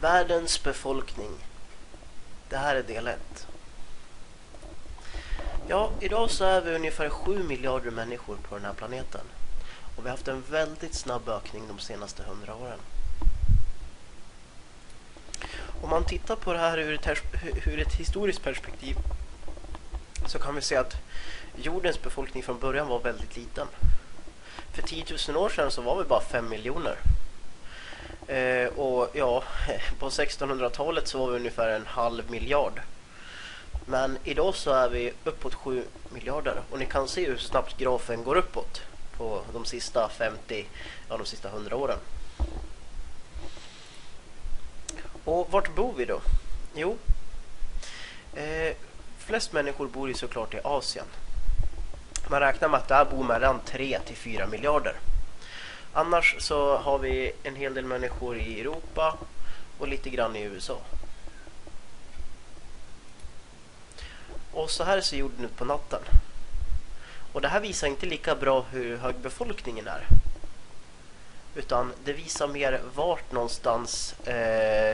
Världens befolkning. Det här är del 1. Ja, idag så är vi ungefär 7 miljarder människor på den här planeten. Och vi har haft en väldigt snabb ökning de senaste 100 åren. Om man tittar på det här ur ett, ur ett historiskt perspektiv så kan vi se att jordens befolkning från början var väldigt liten. För 10 000 år sedan så var vi bara 5 miljoner. Eh, och ja, på 1600-talet så var vi ungefär en halv miljard. Men idag så är vi uppåt 7 miljarder och ni kan se hur snabbt grafen går uppåt på de sista 50, ja de sista 100 åren. Och vart bor vi då? Jo, eh, flest människor bor ju såklart i Asien. Man räknar med att där bor mellan 3 till 4 miljarder. Annars så har vi en hel del människor i Europa och lite grann i USA. Och så här ser jorden ut på natten. Och det här visar inte lika bra hur hög befolkningen är. Utan det visar mer vart någonstans eh,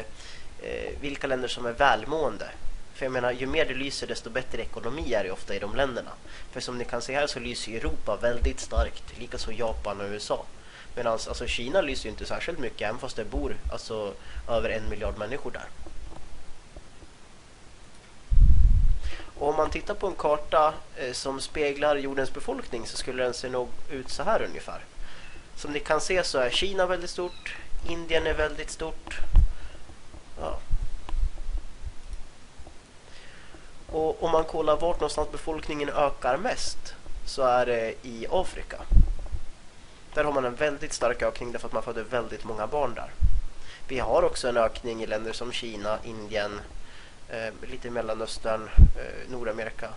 eh, vilka länder som är välmående. För jag menar, ju mer det lyser desto bättre ekonomi är det ofta i de länderna. För som ni kan se här så lyser Europa väldigt starkt, likaså Japan och USA. Medan alltså, alltså, Kina lyser ju inte särskilt mycket, även fast det bor alltså, över en miljard människor där. Och om man tittar på en karta eh, som speglar jordens befolkning så skulle den se nog ut så här ungefär. Som ni kan se så är Kina väldigt stort, Indien är väldigt stort. Ja. Och om man kollar vart någonstans befolkningen ökar mest så är det i Afrika. Där har man en väldigt stark ökning därför att man föder väldigt många barn där. Vi har också en ökning i länder som Kina, Indien, eh, lite i Mellanöstern, eh, Nordamerika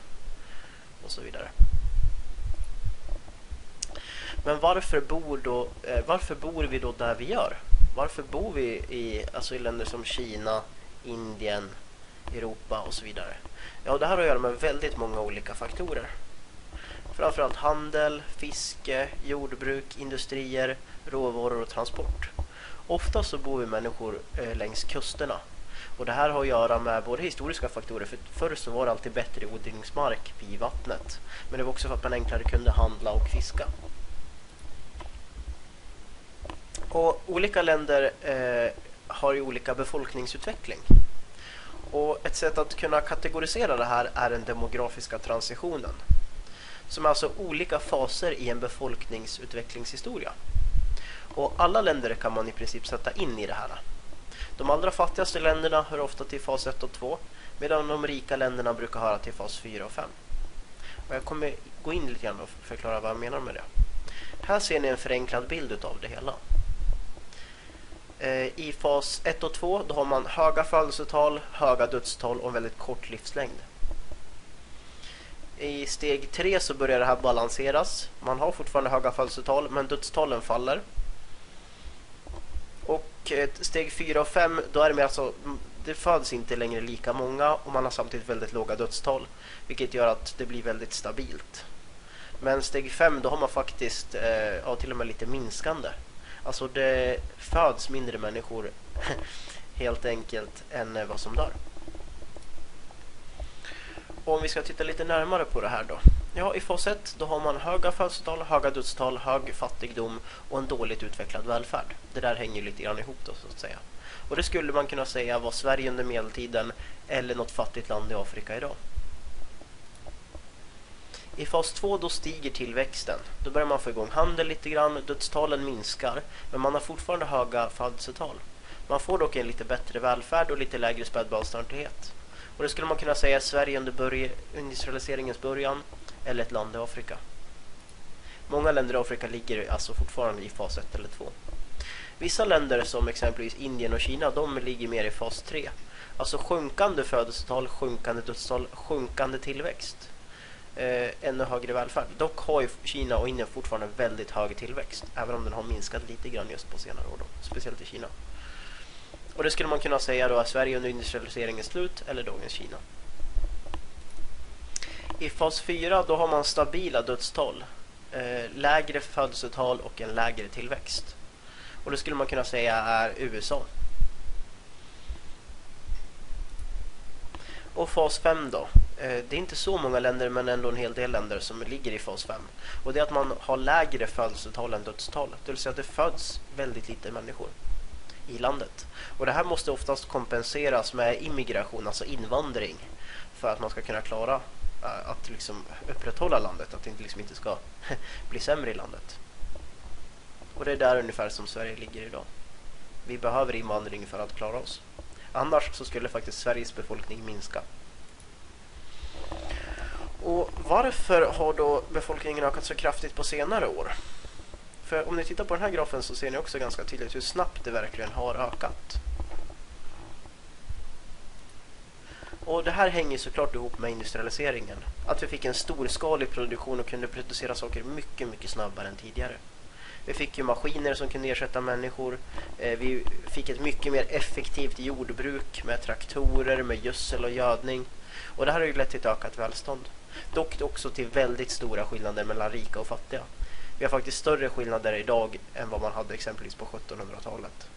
och så vidare. Men varför bor, då, eh, varför bor vi då där vi gör? Varför bor vi i, alltså i länder som Kina, Indien, Europa och så vidare? Ja, det här har att göra med väldigt många olika faktorer. Framförallt handel, fiske, jordbruk, industrier, råvaror och transport. Ofta så bor vi människor eh, längs kusterna. Och det här har att göra med både historiska faktorer, för förr så var det alltid bättre odlingsmark vid vattnet. Men det var också för att man enklare kunde handla och fiska. Och olika länder eh, har ju olika befolkningsutveckling. Och ett sätt att kunna kategorisera det här är den demografiska transitionen. Som är alltså olika faser i en befolkningsutvecklingshistoria. Och alla länder kan man i princip sätta in i det här. De allra fattigaste länderna hör ofta till fas 1 och 2 medan de rika länderna brukar höra till fas 4 och 5. Och jag kommer gå in lite grann och förklara vad jag menar med det. Här ser ni en förenklad bild av det hela. Eh, I fas 1 och 2 då har man höga födelsetal, höga dödstal och en väldigt kort livslängd. I steg 3 så börjar det här balanseras. Man har fortfarande höga födelsetal men dödstalen faller. Och eh, steg 4 och 5 då är det mer alltså det föds inte längre lika många och man har samtidigt väldigt låga dödstal vilket gör att det blir väldigt stabilt. Men steg 5 då har man faktiskt eh, ja, till och med lite minskande. Alltså det föds mindre människor helt enkelt än eh, vad som dör. Och om vi ska titta lite närmare på det här då. Ja, i fas 1 då har man höga födelsetal, höga dödstal, hög fattigdom och en dåligt utvecklad välfärd. Det där hänger lite grann ihop då så att säga. Och det skulle man kunna säga var Sverige under medeltiden eller något fattigt land i Afrika idag. I fas 2 då stiger tillväxten. Då börjar man få igång handel lite grann, dödstalen minskar, men man har fortfarande höga födelsetal. Man får dock en lite bättre välfärd och lite lägre spädbarnsdödlighet. Och det skulle man kunna säga är Sverige under börj industrialiseringens början eller ett land i Afrika. Många länder i Afrika ligger alltså fortfarande i fas 1 eller 2. Vissa länder som exempelvis Indien och Kina, de ligger mer i fas 3. Alltså sjunkande födelsetal, sjunkande dödstal, sjunkande tillväxt. Eh, ännu högre välfärd. Dock har ju Kina och Indien fortfarande väldigt hög tillväxt. Även om den har minskat lite grann just på senare år. Då, speciellt i Kina. Och det skulle man kunna säga då är Sverige under industrialiseringens slut eller dagens Kina. I fas 4 då har man stabila dödstal, eh, lägre födelsetal och en lägre tillväxt. Och det skulle man kunna säga är USA. Och fas 5 då? Eh, det är inte så många länder men ändå en hel del länder som ligger i fas 5. Och det är att man har lägre födelsetal än dödstal. Det vill säga att det föds väldigt lite människor i landet. Och det här måste oftast kompenseras med immigration, alltså invandring. För att man ska kunna klara eh, att liksom upprätthålla landet, att det inte, liksom inte ska bli sämre i landet. Och det är där ungefär som Sverige ligger idag. Vi behöver invandring för att klara oss. Annars så skulle faktiskt Sveriges befolkning minska. Och varför har då befolkningen ökat så kraftigt på senare år? För om ni tittar på den här grafen så ser ni också ganska tydligt hur snabbt det verkligen har ökat. Och det här hänger såklart ihop med industrialiseringen. Att vi fick en storskalig produktion och kunde producera saker mycket, mycket snabbare än tidigare. Vi fick ju maskiner som kunde ersätta människor. Eh, vi fick ett mycket mer effektivt jordbruk med traktorer, med gödsel och gödning. Och det här har ju lett till ett ökat välstånd. Dock också till väldigt stora skillnader mellan rika och fattiga. Vi har faktiskt större skillnader idag än vad man hade exempelvis på 1700-talet.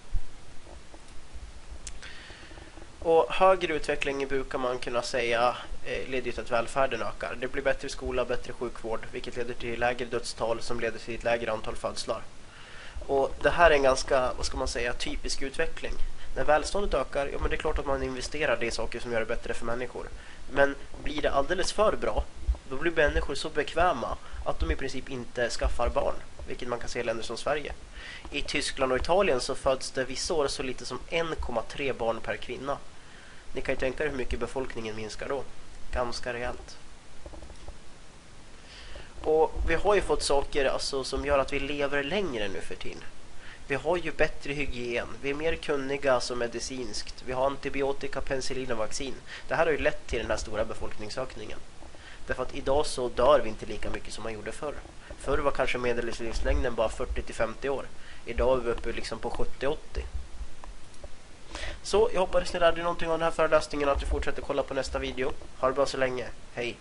Och högre utveckling brukar man kunna säga eh, leder till att välfärden ökar. Det blir bättre skola, bättre sjukvård, vilket leder till lägre dödstal som leder till ett lägre antal födslar. Och det här är en ganska, vad ska man säga, typisk utveckling. När välståndet ökar, ja men det är klart att man investerar det i saker som gör det bättre för människor. Men blir det alldeles för bra, då blir människor så bekväma att de i princip inte skaffar barn, vilket man kan se i länder som Sverige. I Tyskland och Italien så föds det vissa år så lite som 1,3 barn per kvinna. Ni kan ju tänka er hur mycket befolkningen minskar då. Ganska rejält. Och vi har ju fått saker alltså, som gör att vi lever längre nu för tiden. Vi har ju bättre hygien, vi är mer kunniga alltså medicinskt, vi har antibiotika, penicillin och vaccin. Det här har ju lett till den här stora befolkningsökningen. Därför att idag så dör vi inte lika mycket som man gjorde förr. Förr var kanske medellivslängden bara 40-50 år. Idag är vi uppe liksom på 70-80. Så jag hoppas ni lärde er någonting av den här föreläsningen och att du fortsätter kolla på nästa video. Ha det bra så länge. Hej!